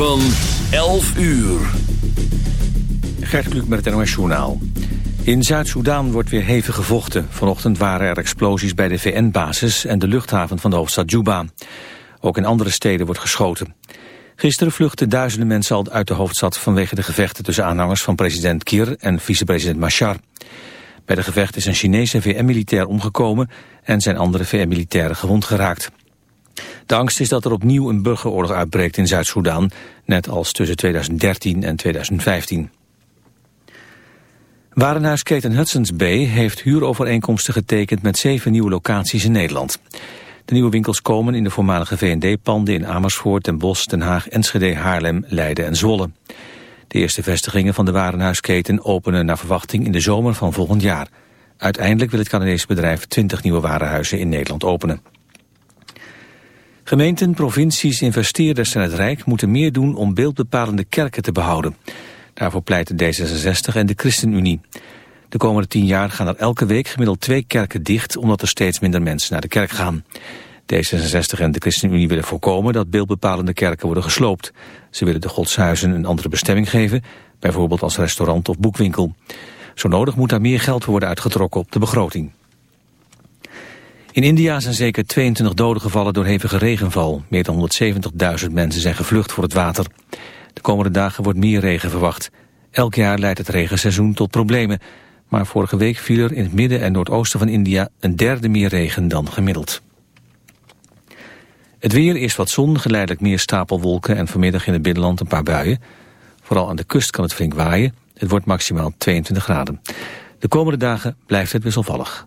Van 11 uur. Gert Kluk met het NOS Journaal. In Zuid-Soedan wordt weer hevig gevochten. Vanochtend waren er explosies bij de VN-basis en de luchthaven van de hoofdstad Juba. Ook in andere steden wordt geschoten. Gisteren vluchtten duizenden mensen al uit de hoofdstad vanwege de gevechten tussen aanhangers van president Kir en vicepresident Machar. Bij de gevecht is een Chinese VN-militair omgekomen en zijn andere VN-militairen gewond geraakt. De angst is dat er opnieuw een burgeroorlog uitbreekt in Zuid-Soedan, net als tussen 2013 en 2015. Warenhuisketen Hudson's Bay heeft huurovereenkomsten getekend met zeven nieuwe locaties in Nederland. De nieuwe winkels komen in de voormalige V&D-panden in Amersfoort, Den Bosch, Den Haag, Enschede, Haarlem, Leiden en Zwolle. De eerste vestigingen van de warenhuisketen openen naar verwachting in de zomer van volgend jaar. Uiteindelijk wil het Canadese bedrijf 20 nieuwe warenhuizen in Nederland openen. Gemeenten, provincies, investeerders en het Rijk moeten meer doen om beeldbepalende kerken te behouden. Daarvoor pleiten D66 en de ChristenUnie. De komende tien jaar gaan er elke week gemiddeld twee kerken dicht... omdat er steeds minder mensen naar de kerk gaan. D66 en de ChristenUnie willen voorkomen dat beeldbepalende kerken worden gesloopt. Ze willen de godshuizen een andere bestemming geven, bijvoorbeeld als restaurant of boekwinkel. Zo nodig moet daar meer geld worden uitgetrokken op de begroting. In India zijn zeker 22 doden gevallen door hevige regenval. Meer dan 170.000 mensen zijn gevlucht voor het water. De komende dagen wordt meer regen verwacht. Elk jaar leidt het regenseizoen tot problemen. Maar vorige week viel er in het midden en noordoosten van India een derde meer regen dan gemiddeld. Het weer is wat zon, geleidelijk meer stapelwolken en vanmiddag in het binnenland een paar buien. Vooral aan de kust kan het flink waaien. Het wordt maximaal 22 graden. De komende dagen blijft het wisselvallig.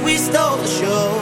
We stole the show.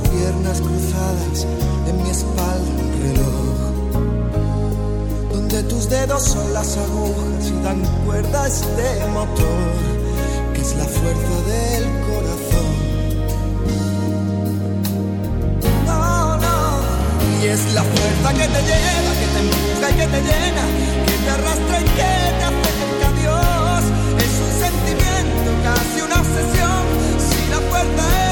piernas cruzadas, en mi espalda un reloj. Donde tus dedos son las agujas y dan cuerda a este motor, que es la fuerza del corazón. No, no. Y es la fuerza que te lleva, que te empuja y que te llena, que te arrastra y que te acerca a Dios. Es un sentimiento, casi una obsesión. Si la fuerza es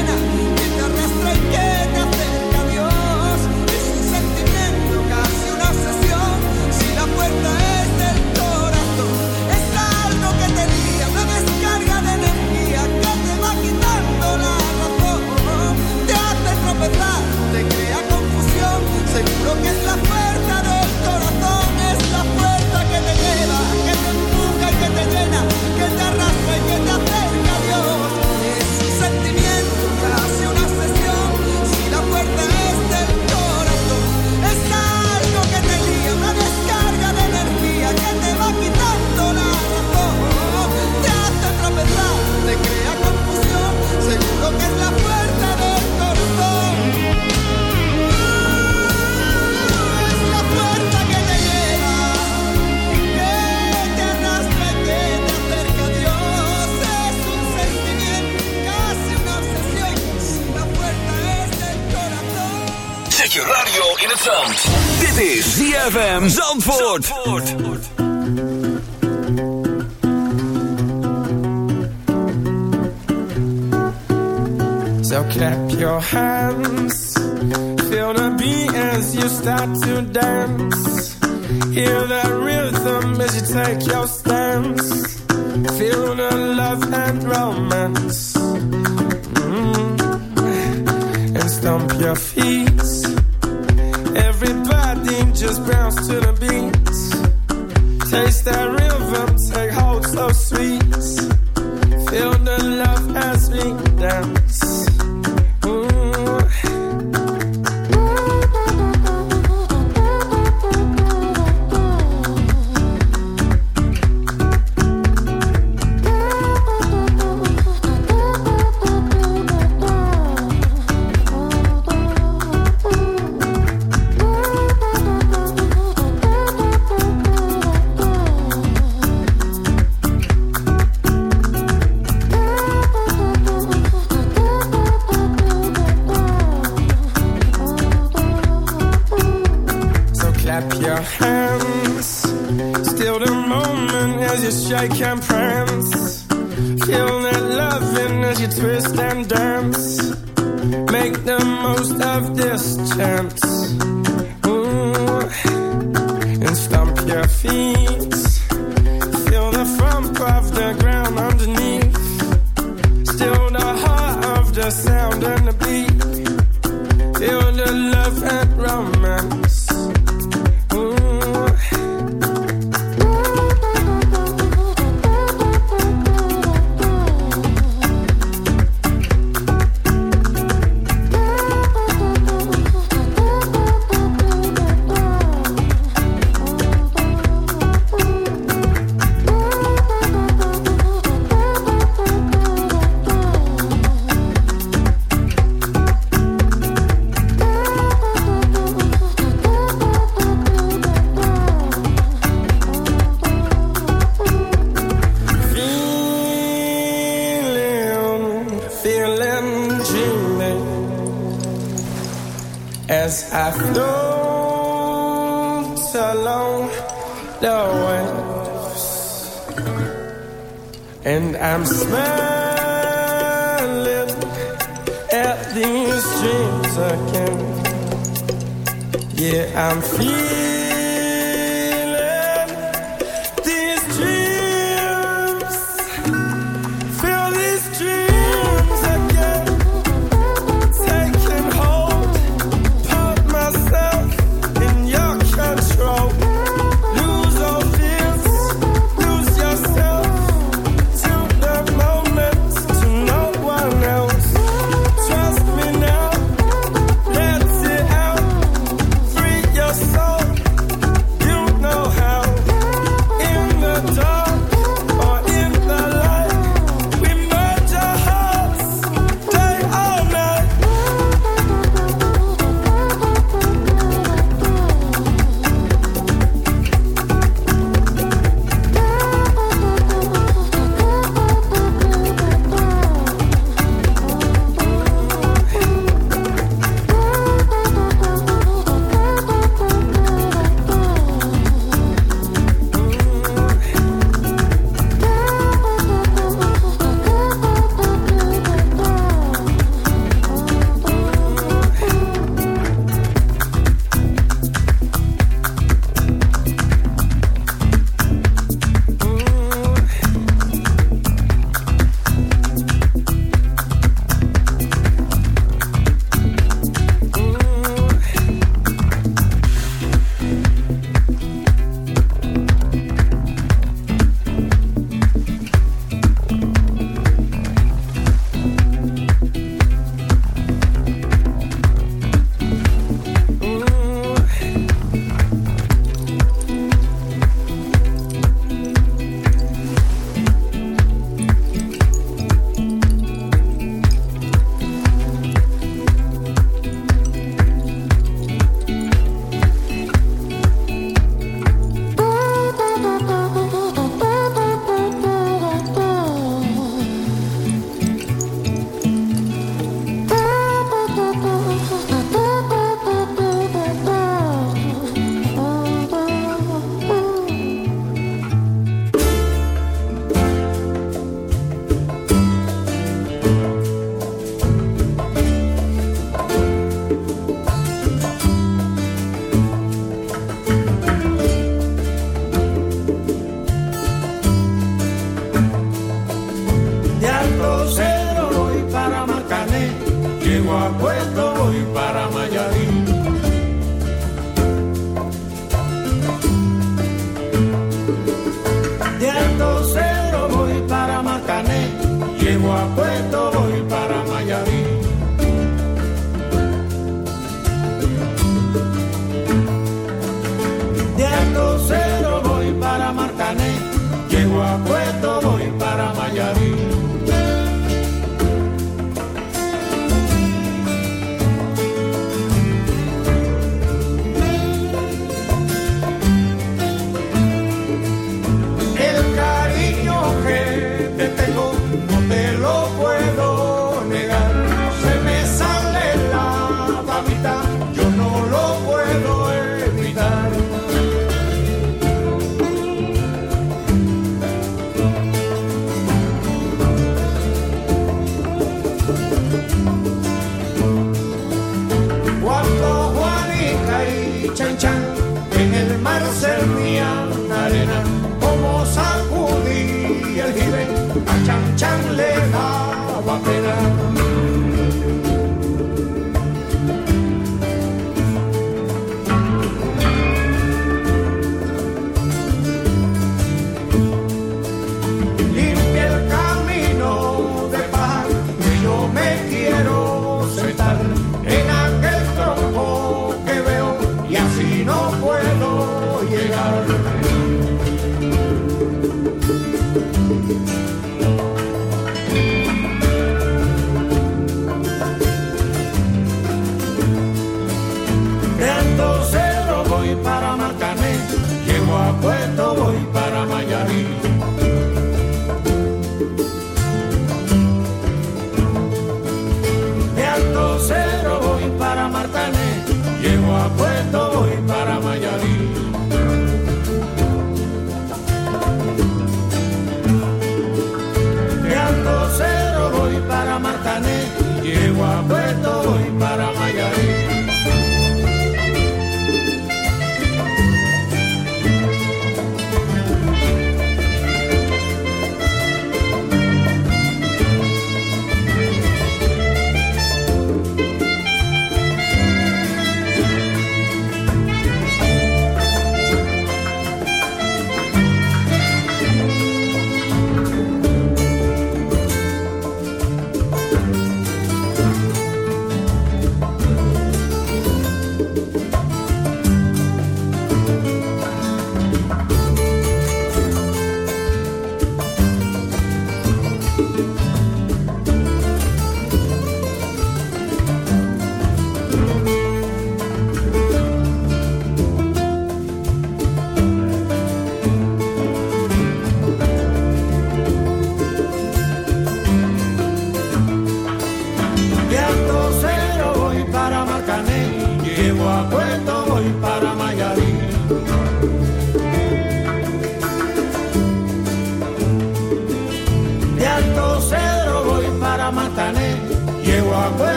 Zandvoort. Zandvoort. So clap your hands, feel the beat as you start to dance. Hear the rhythm as you take your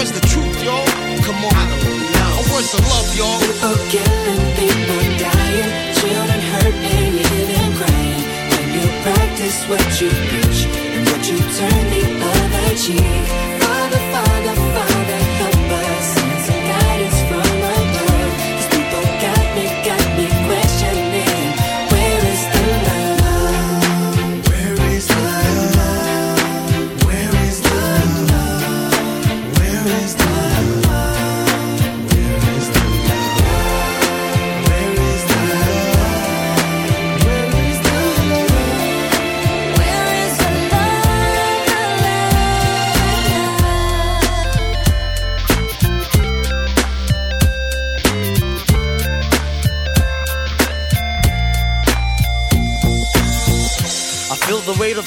What's the truth, y'all? Come on. I don't know. Where's the love, y'all? People killing, people dying, children hurt and hear them crying. When you practice what you preach and would you turn the other cheek? Father, Father,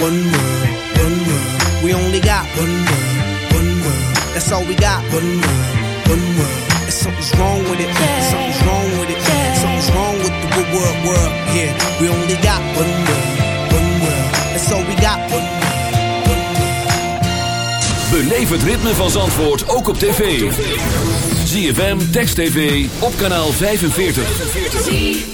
One world, one world. We only got one world, one world. That's all we got. One world, one world. And something's wrong with it. Something's wrong with it. Something's wrong with the good world, world. Yeah, we only got one world, one world. That's all we got. One world. Beleef het ritme van Zandvoort ook op tv. ZFM, Text TV, op kanaal 45.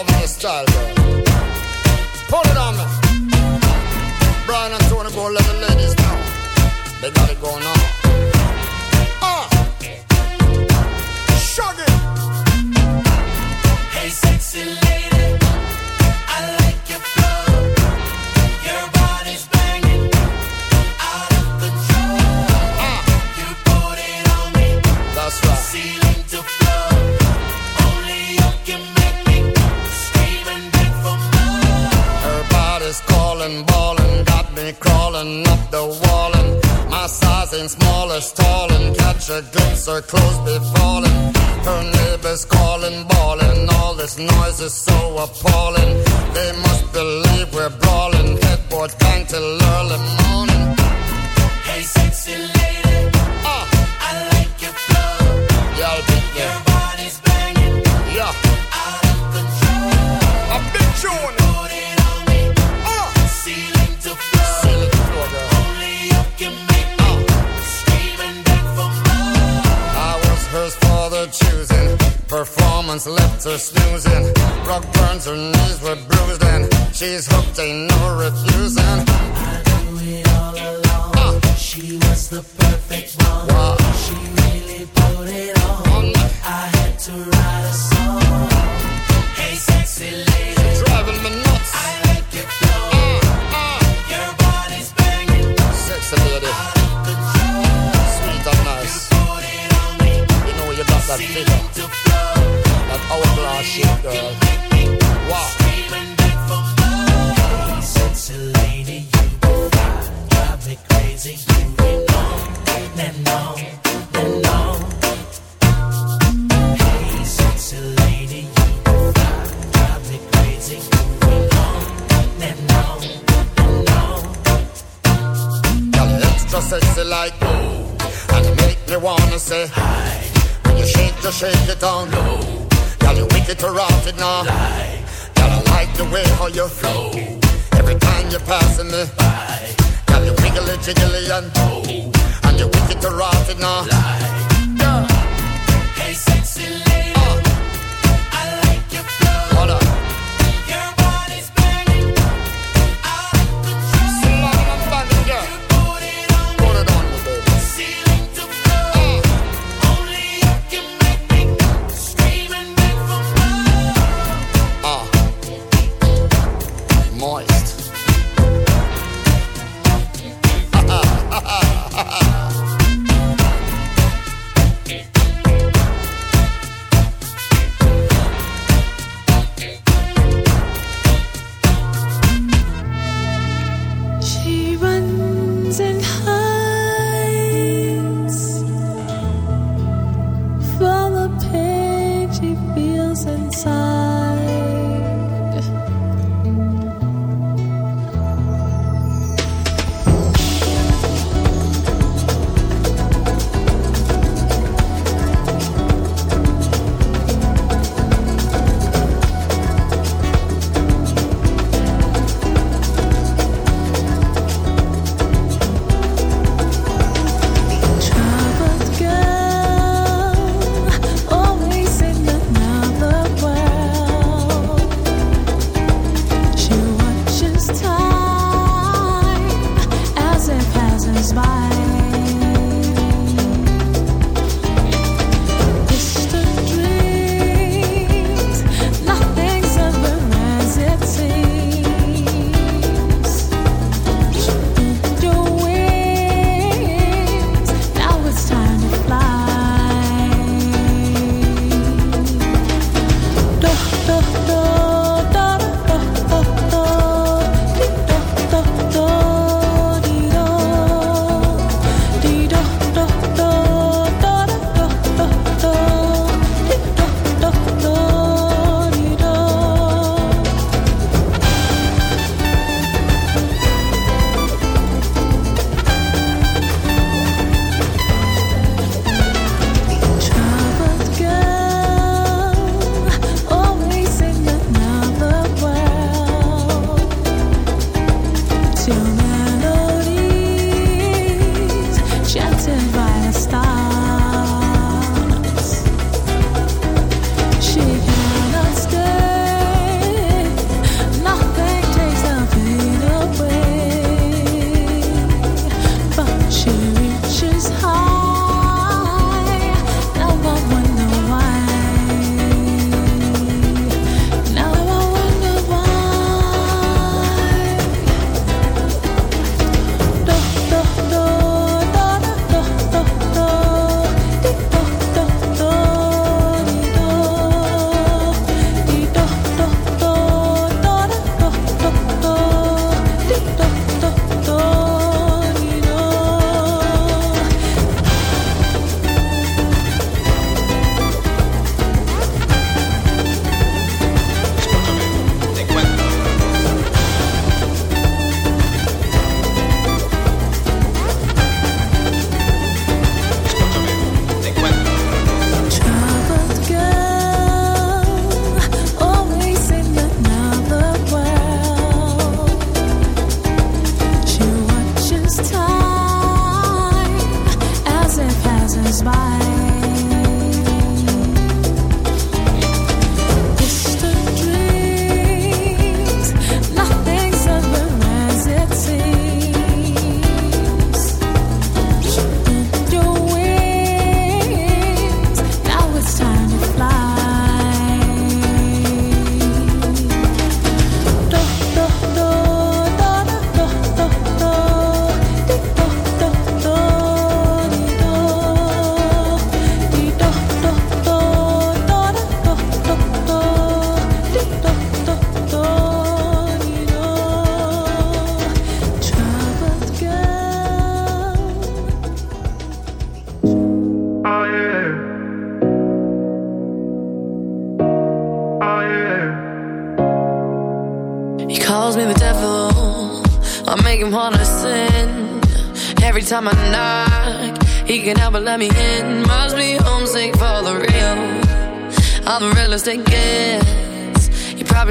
loving your style, girl. Put it on me. Brian and Tony go let the ladies know. They got it going on. say hi. When you shake, just shake it down low. Girl, you wicked to rock it now. Lie. Girl, I like the way how you flow. Every time you're passing me by. Girl, you wiggle it, jiggle it, and oh. And you wicked to rock it now. Lie.